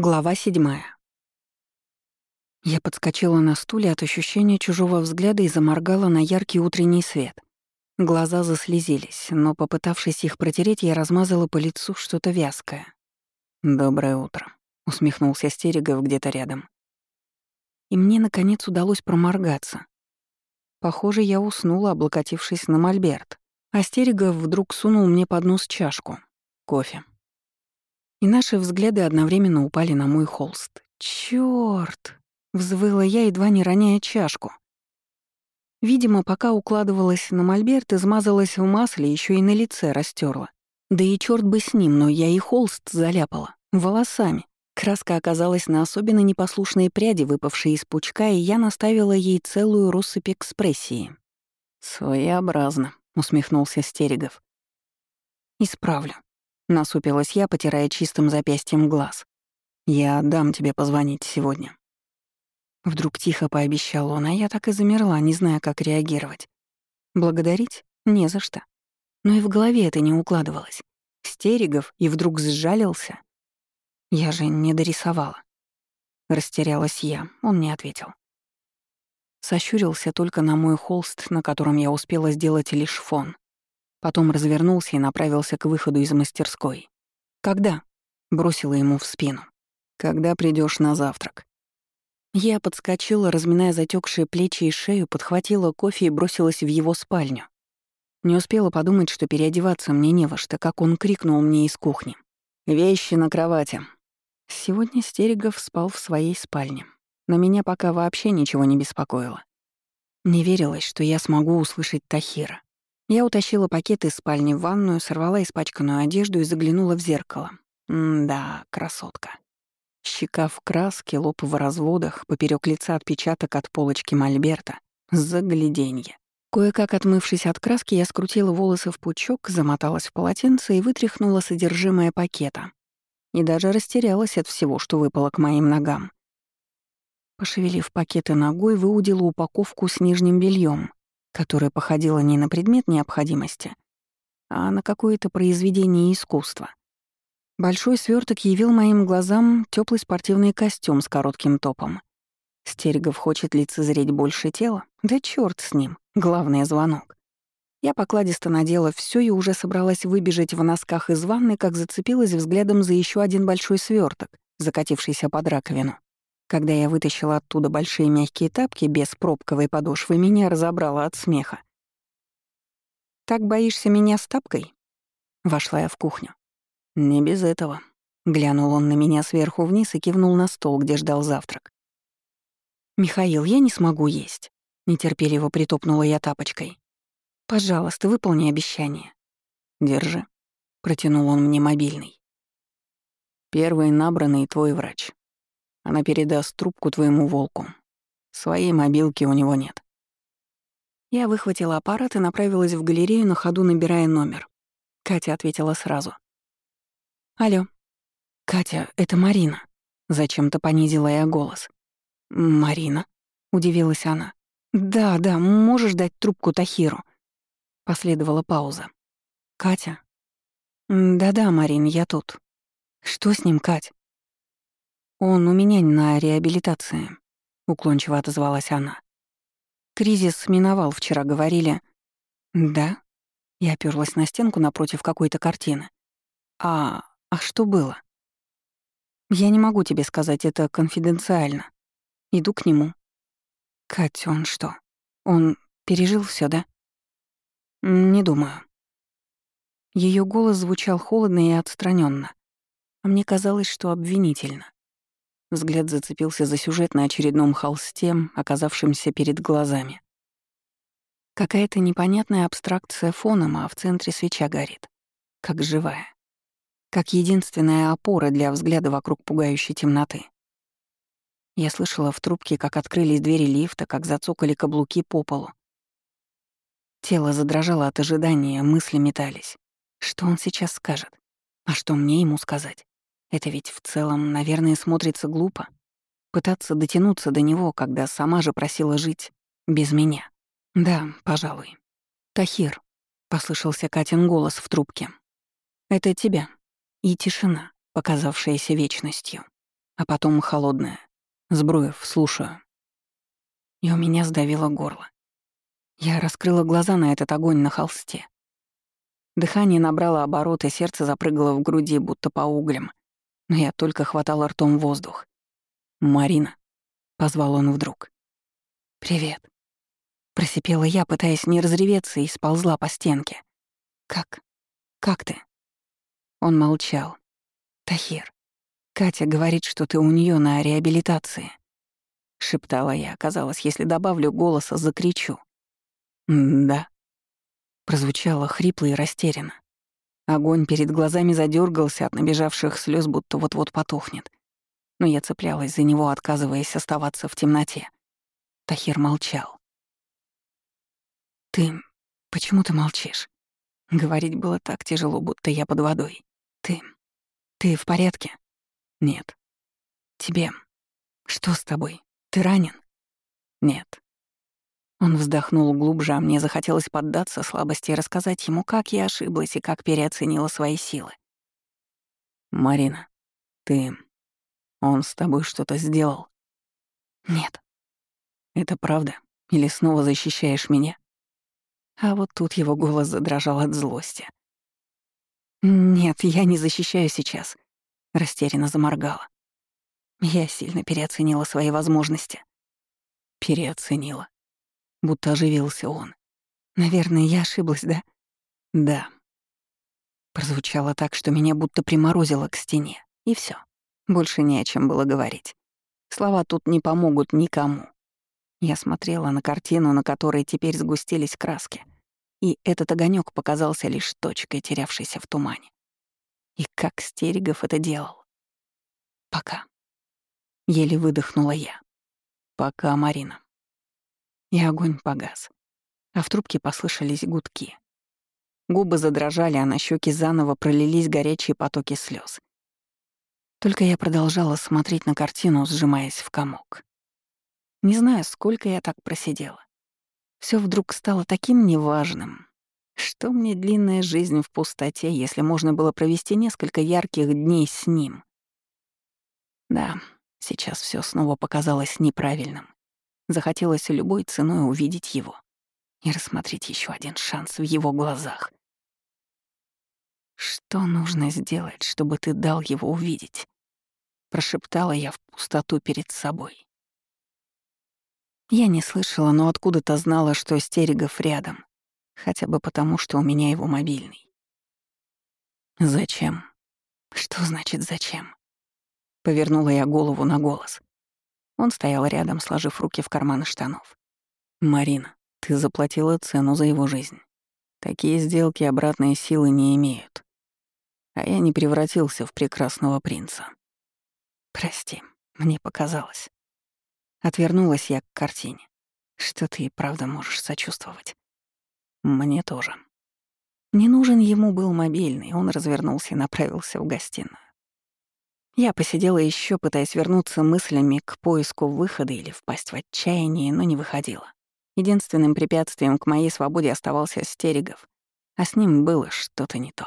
Глава седьмая. Я подскочила на стуле от ощущения чужого взгляда и заморгала на яркий утренний свет. Глаза заслезились, но, попытавшись их протереть, я размазала по лицу что-то вязкое. «Доброе утро», — усмехнулся Стерегов где-то рядом. И мне, наконец, удалось проморгаться. Похоже, я уснула, облокотившись на мольберт, а Стерегов вдруг сунул мне под нос чашку. Кофе. И наши взгляды одновременно упали на мой холст. «Чёрт!» — взвыла я, едва не роняя чашку. Видимо, пока укладывалась на мольберт, измазалась в масле, еще и на лице растерла. Да и черт бы с ним, но я и холст заляпала. Волосами. Краска оказалась на особенно непослушные пряди, выпавшие из пучка, и я наставила ей целую россыпь экспрессии. «Своеобразно», — усмехнулся Стерегов. «Исправлю», Насупилась я, потирая чистым запястьем глаз. «Я дам тебе позвонить сегодня». Вдруг тихо пообещал он, а я так и замерла, не зная, как реагировать. Благодарить? Не за что. Но и в голове это не укладывалось. Стерегов и вдруг сжалился. Я же не дорисовала. Растерялась я, он не ответил. Сощурился только на мой холст, на котором я успела сделать лишь фон. Потом развернулся и направился к выходу из мастерской. «Когда?» — бросила ему в спину. «Когда придешь на завтрак?» Я подскочила, разминая затекшие плечи и шею, подхватила кофе и бросилась в его спальню. Не успела подумать, что переодеваться мне не во что, как он крикнул мне из кухни. «Вещи на кровати». Сегодня Стерегов спал в своей спальне. На меня пока вообще ничего не беспокоило. Не верилось, что я смогу услышать Тахира. Я утащила пакет из спальни в ванную, сорвала испачканную одежду и заглянула в зеркало. М-да, красотка. Щека в краске, лоб в разводах, поперек лица отпечаток от полочки мольберта. Загляденье. Кое-как отмывшись от краски, я скрутила волосы в пучок, замоталась в полотенце и вытряхнула содержимое пакета. И даже растерялась от всего, что выпало к моим ногам. Пошевелив пакеты ногой, выудила упаковку с нижним бельем, которая походила не на предмет необходимости, а на какое-то произведение искусства. Большой сверток явил моим глазам теплый спортивный костюм с коротким топом. Стерегов хочет лицезреть больше тела? Да черт с ним, главный звонок. Я покладисто надела все и уже собралась выбежать в носках из ванны, как зацепилась взглядом за еще один большой сверток, закатившийся под раковину. Когда я вытащила оттуда большие мягкие тапки без пробковой подошвы, меня разобрало от смеха. «Так боишься меня с тапкой?» Вошла я в кухню. «Не без этого». Глянул он на меня сверху вниз и кивнул на стол, где ждал завтрак. «Михаил, я не смогу есть», — нетерпеливо притопнула я тапочкой. «Пожалуйста, выполни обещание». «Держи», — протянул он мне мобильный. «Первый набранный твой врач. Она передаст трубку твоему волку. Своей мобилки у него нет. Я выхватила аппарат и направилась в галерею, на ходу набирая номер. Катя ответила сразу. «Алло. Катя, это Марина». Зачем-то понизила я голос. «Марина?» — удивилась она. «Да, да, можешь дать трубку Тахиру?» Последовала пауза. «Катя?» «Да-да, Марин, я тут». «Что с ним, Кать?» «Он у меня на реабилитации», — уклончиво отозвалась она. «Кризис миновал, вчера говорили». «Да?» Я оперлась на стенку напротив какой-то картины. «А... а что было?» «Я не могу тебе сказать, это конфиденциально. Иду к нему». «Кать, он что? Он пережил все, да?» «Не думаю». Ее голос звучал холодно и отстраненно, а мне казалось, что обвинительно. Взгляд зацепился за сюжет на очередном холсте, оказавшемся перед глазами. Какая-то непонятная абстракция фоном, а в центре свеча горит. Как живая. Как единственная опора для взгляда вокруг пугающей темноты. Я слышала в трубке, как открылись двери лифта, как зацокали каблуки по полу. Тело задрожало от ожидания, мысли метались. Что он сейчас скажет? А что мне ему сказать? Это ведь в целом, наверное, смотрится глупо. Пытаться дотянуться до него, когда сама же просила жить без меня. Да, пожалуй. «Тахир», — послышался Катин голос в трубке. «Это тебя». И тишина, показавшаяся вечностью. а потом холодное. Сбруев, слушаю. И у меня сдавило горло. Я раскрыла глаза на этот огонь на холсте. Дыхание набрало обороты, сердце запрыгало в груди, будто по углям. Но я только хватала ртом воздух. «Марина», — позвал он вдруг. «Привет», — просипела я, пытаясь не разреветься, и сползла по стенке. «Как? Как ты?» Он молчал. «Тахир, Катя говорит, что ты у нее на реабилитации», — шептала я. Казалось, если добавлю голоса, закричу. «Да», прозвучало хрипло и растерянно. Огонь перед глазами задергался от набежавших слез, будто вот-вот потухнет. Но я цеплялась за него, отказываясь оставаться в темноте. Тахир молчал. «Ты... почему ты молчишь?» Говорить было так тяжело, будто я под водой. «Ты... ты в порядке?» «Нет». «Тебе... что с тобой? Ты ранен?» «Нет». Он вздохнул глубже, а мне захотелось поддаться слабости и рассказать ему, как я ошиблась и как переоценила свои силы. «Марина, ты... Он с тобой что-то сделал?» «Нет». «Это правда? Или снова защищаешь меня?» А вот тут его голос задрожал от злости. «Нет, я не защищаю сейчас», — растерянно заморгала. Я сильно переоценила свои возможности. Переоценила будто оживился он. Наверное, я ошиблась, да? Да. Прозвучало так, что меня будто приморозило к стене. И все. Больше не о чем было говорить. Слова тут не помогут никому. Я смотрела на картину, на которой теперь сгустились краски. И этот огонек показался лишь точкой, терявшейся в тумане. И как Стерегов это делал. Пока. Еле выдохнула я. Пока, Марина и огонь погас. А в трубке послышались гудки. Губы задрожали, а на щеки заново пролились горячие потоки слез. Только я продолжала смотреть на картину, сжимаясь в комок. Не знаю, сколько я так просидела. Все вдруг стало таким неважным. Что мне длинная жизнь в пустоте, если можно было провести несколько ярких дней с ним? Да, сейчас все снова показалось неправильным. Захотелось любой ценой увидеть его и рассмотреть еще один шанс в его глазах. «Что нужно сделать, чтобы ты дал его увидеть?» Прошептала я в пустоту перед собой. Я не слышала, но откуда-то знала, что Стерегов рядом, хотя бы потому, что у меня его мобильный. «Зачем?» «Что значит «зачем»?» Повернула я голову на голос. Он стоял рядом, сложив руки в карманы штанов. «Марина, ты заплатила цену за его жизнь. Такие сделки обратной силы не имеют. А я не превратился в прекрасного принца. Прости, мне показалось. Отвернулась я к картине. Что ты и правда можешь сочувствовать. Мне тоже. Не нужен ему был мобильный, он развернулся и направился в гостиную. Я посидела еще, пытаясь вернуться мыслями к поиску выхода или впасть в отчаяние, но не выходила. Единственным препятствием к моей свободе оставался Стерегов, а с ним было что-то не то.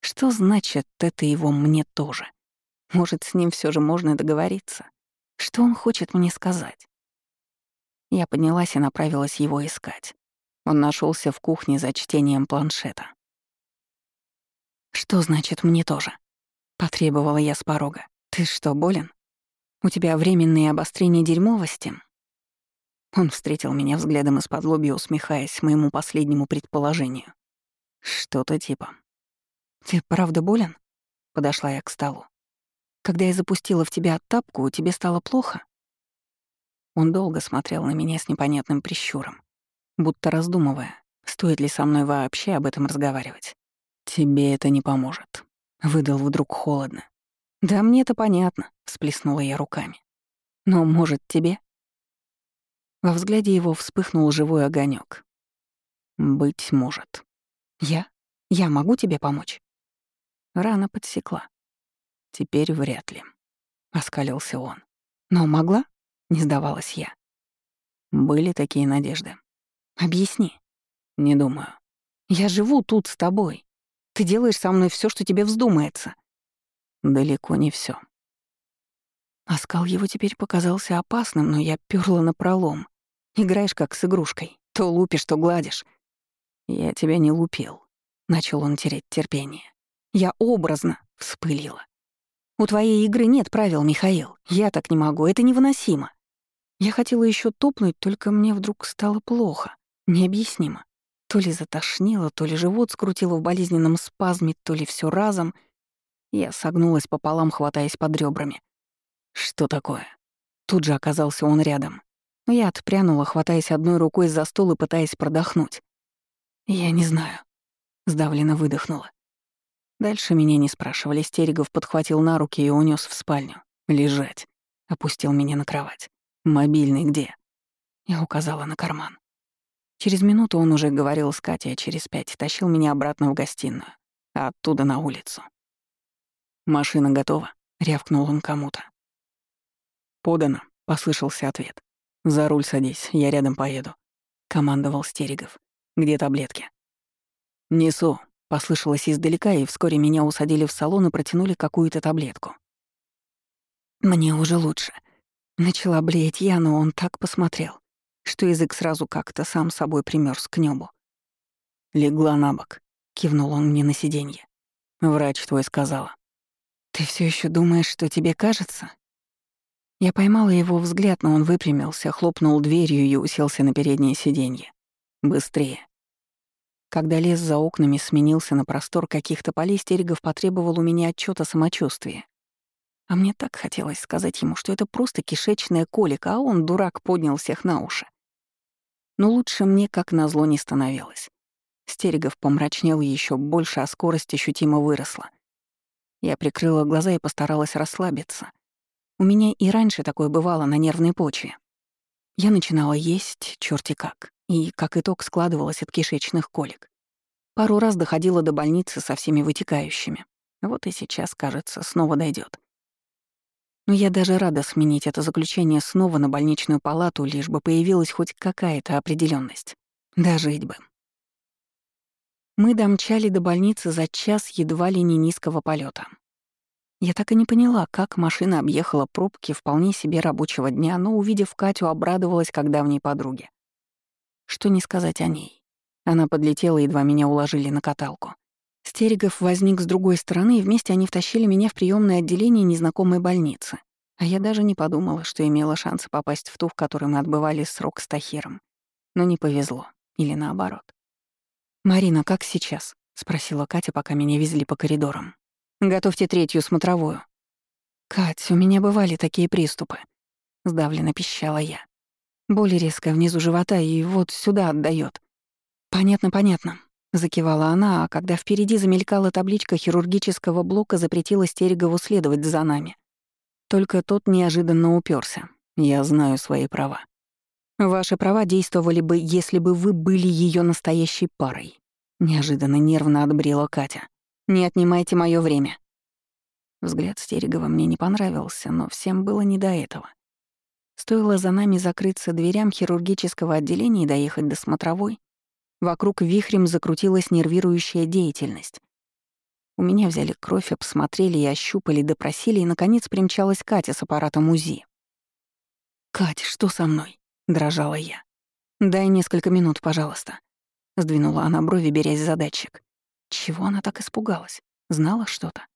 Что значит это его мне тоже? Может, с ним все же можно договориться? Что он хочет мне сказать? Я поднялась и направилась его искать. Он нашелся в кухне за чтением планшета. Что значит мне тоже? Потребовала я с порога. «Ты что, болен? У тебя временные обострения дерьмовости?» Он встретил меня взглядом из-под лобья, усмехаясь моему последнему предположению. «Что-то типа». «Ты правда болен?» Подошла я к столу. «Когда я запустила в тебя тапку, тебе стало плохо?» Он долго смотрел на меня с непонятным прищуром, будто раздумывая, стоит ли со мной вообще об этом разговаривать. «Тебе это не поможет», Выдал вдруг холодно. «Да мне-то понятно», — всплеснула я руками. «Но, может, тебе?» Во взгляде его вспыхнул живой огонек. «Быть может». «Я? Я могу тебе помочь?» Рана подсекла. «Теперь вряд ли», — оскалился он. «Но могла?» — не сдавалась я. Были такие надежды. «Объясни». «Не думаю». «Я живу тут с тобой. Ты делаешь со мной все, что тебе вздумается». Далеко не все. Оскал его теперь показался опасным, но я пёрла на пролом. Играешь как с игрушкой. То лупишь, то гладишь. Я тебя не лупил. Начал он терять терпение. Я образно вспылила. У твоей игры нет правил, Михаил. Я так не могу, это невыносимо. Я хотела еще топнуть, только мне вдруг стало плохо. Необъяснимо. То ли затошнило, то ли живот скрутило в болезненном спазме, то ли все разом. Я согнулась пополам, хватаясь под ребрами. Что такое? Тут же оказался он рядом. Я отпрянула, хватаясь одной рукой за стол и пытаясь продохнуть. Я не знаю. Сдавленно выдохнула. Дальше меня не спрашивали. Стерегов подхватил на руки и унес в спальню. «Лежать». Опустил меня на кровать. «Мобильный где?» Я указала на карман. Через минуту он уже говорил с Катей, а через пять тащил меня обратно в гостиную, а оттуда на улицу. «Машина готова?» — рявкнул он кому-то. «Подано», — послышался ответ. «За руль садись, я рядом поеду», — командовал Стерегов. «Где таблетки?» «Несу», Послышалось издалека, и вскоре меня усадили в салон и протянули какую-то таблетку. Мне уже лучше. Начала блеять я, но он так посмотрел, что язык сразу как-то сам собой примёрз к небу. Легла на бок, кивнул он мне на сиденье. Врач твой сказала. Ты все еще думаешь, что тебе кажется? Я поймала его взгляд, но он выпрямился, хлопнул дверью и уселся на переднее сиденье. Быстрее. Когда лес за окнами сменился на простор каких-то полей, Стерегов потребовал у меня отчет о самочувствии. А мне так хотелось сказать ему, что это просто кишечная колика, а он, дурак, поднял всех на уши. Но лучше мне, как назло, не становилось. Стерегов помрачнел еще больше, а скорость ощутимо выросла. Я прикрыла глаза и постаралась расслабиться. У меня и раньше такое бывало на нервной почве. Я начинала есть черти как и, как итог, складывалась от кишечных колик. Пару раз доходила до больницы со всеми вытекающими. Вот и сейчас, кажется, снова дойдет. Но я даже рада сменить это заключение снова на больничную палату, лишь бы появилась хоть какая-то определенность. Дожить бы. Мы домчали до больницы за час едва ли не низкого полета. Я так и не поняла, как машина объехала пробки вполне себе рабочего дня, но, увидев Катю, обрадовалась как давней подруге. Что не сказать о ней. Она подлетела, едва меня уложили на каталку. Стерегов возник с другой стороны, и вместе они втащили меня в приемное отделение незнакомой больницы. А я даже не подумала, что имела шансы попасть в ту, в которой мы отбывали срок с Тахиром. Но не повезло. Или наоборот. «Марина, как сейчас?» — спросила Катя, пока меня везли по коридорам. «Готовьте третью смотровую». «Кать, у меня бывали такие приступы», — сдавленно пищала я. Боль резкая внизу живота и вот сюда отдает. «Понятно, понятно», — закивала она, а когда впереди замелькала табличка хирургического блока, запретила Стерегову следовать за нами. Только тот неожиданно уперся. Я знаю свои права. Ваши права действовали бы, если бы вы были ее настоящей парой. Неожиданно нервно отбрила Катя. Не отнимайте мое время. Взгляд Стерегова мне не понравился, но всем было не до этого. Стоило за нами закрыться дверям хирургического отделения и доехать до смотровой, вокруг вихрем закрутилась нервирующая деятельность. У меня взяли кровь, обсмотрели и ощупали, допросили, и, наконец, примчалась Катя с аппаратом УЗИ. «Кать, что со мной?» — дрожала я. «Дай несколько минут, пожалуйста», — сдвинула она брови, берясь за датчик. Чего она так испугалась? Знала что-то?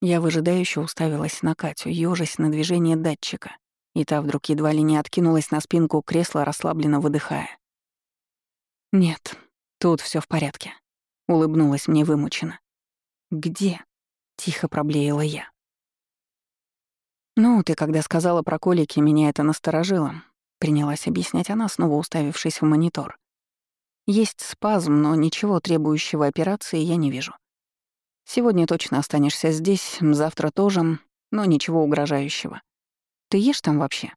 Я выжидающе уставилась на Катю, ёжась на движение датчика, и та вдруг едва ли не откинулась на спинку кресла, расслабленно выдыхая. «Нет, тут все в порядке», — улыбнулась мне вымученно. «Где?» — тихо проблеяла я. «Ну, ты когда сказала про колики, меня это насторожило», — принялась объяснять она, снова уставившись в монитор. «Есть спазм, но ничего требующего операции я не вижу. Сегодня точно останешься здесь, завтра тоже, но ничего угрожающего. Ты ешь там вообще?»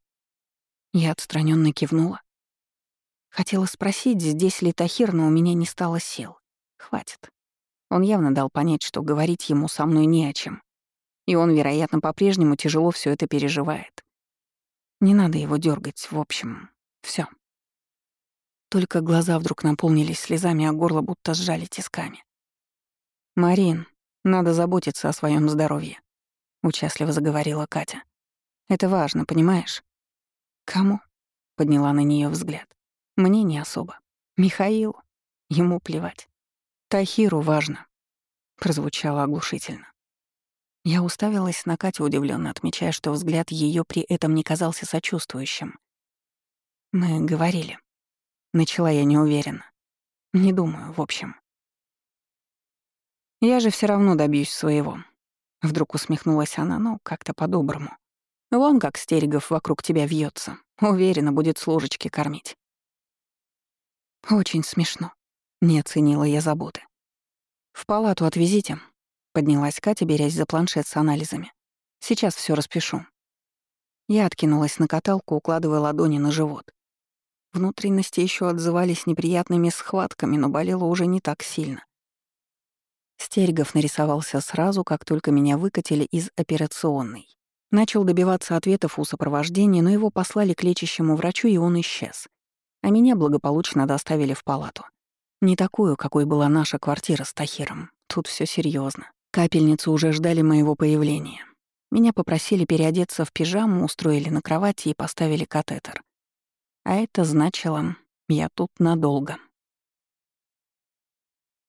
Я отстраненно кивнула. Хотела спросить, здесь ли Тахир, но у меня не стало сил. Хватит. Он явно дал понять, что говорить ему со мной не о чем. И он, вероятно, по-прежнему тяжело все это переживает. Не надо его дергать, в общем, все. Только глаза вдруг наполнились слезами, а горло будто сжали тисками. «Марин, надо заботиться о своем здоровье», — участливо заговорила Катя. Это важно, понимаешь? Кому? Подняла на нее взгляд. Мне не особо. Михаилу. Ему плевать. Тахиру важно. Прозвучало оглушительно. Я уставилась на Катю удивленно, отмечая, что взгляд ее при этом не казался сочувствующим. Мы говорили. Начала я неуверенно. Не думаю, в общем. Я же все равно добьюсь своего. Вдруг усмехнулась она, но как-то по-доброму. Вон как Стерегов вокруг тебя вьется. Уверена, будет с ложечки кормить. Очень смешно. Не оценила я заботы. В палату отвезите, Поднялась Катя, берясь за планшет с анализами. «Сейчас все распишу». Я откинулась на каталку, укладывая ладони на живот. Внутренности еще отзывались неприятными схватками, но болело уже не так сильно. Стерегов нарисовался сразу, как только меня выкатили из операционной. Начал добиваться ответов у сопровождения, но его послали к лечащему врачу, и он исчез. А меня благополучно доставили в палату. Не такую, какой была наша квартира с Тахиром. Тут все серьезно. Капельницы уже ждали моего появления. Меня попросили переодеться в пижаму, устроили на кровати и поставили катетер. А это значило, я тут надолго.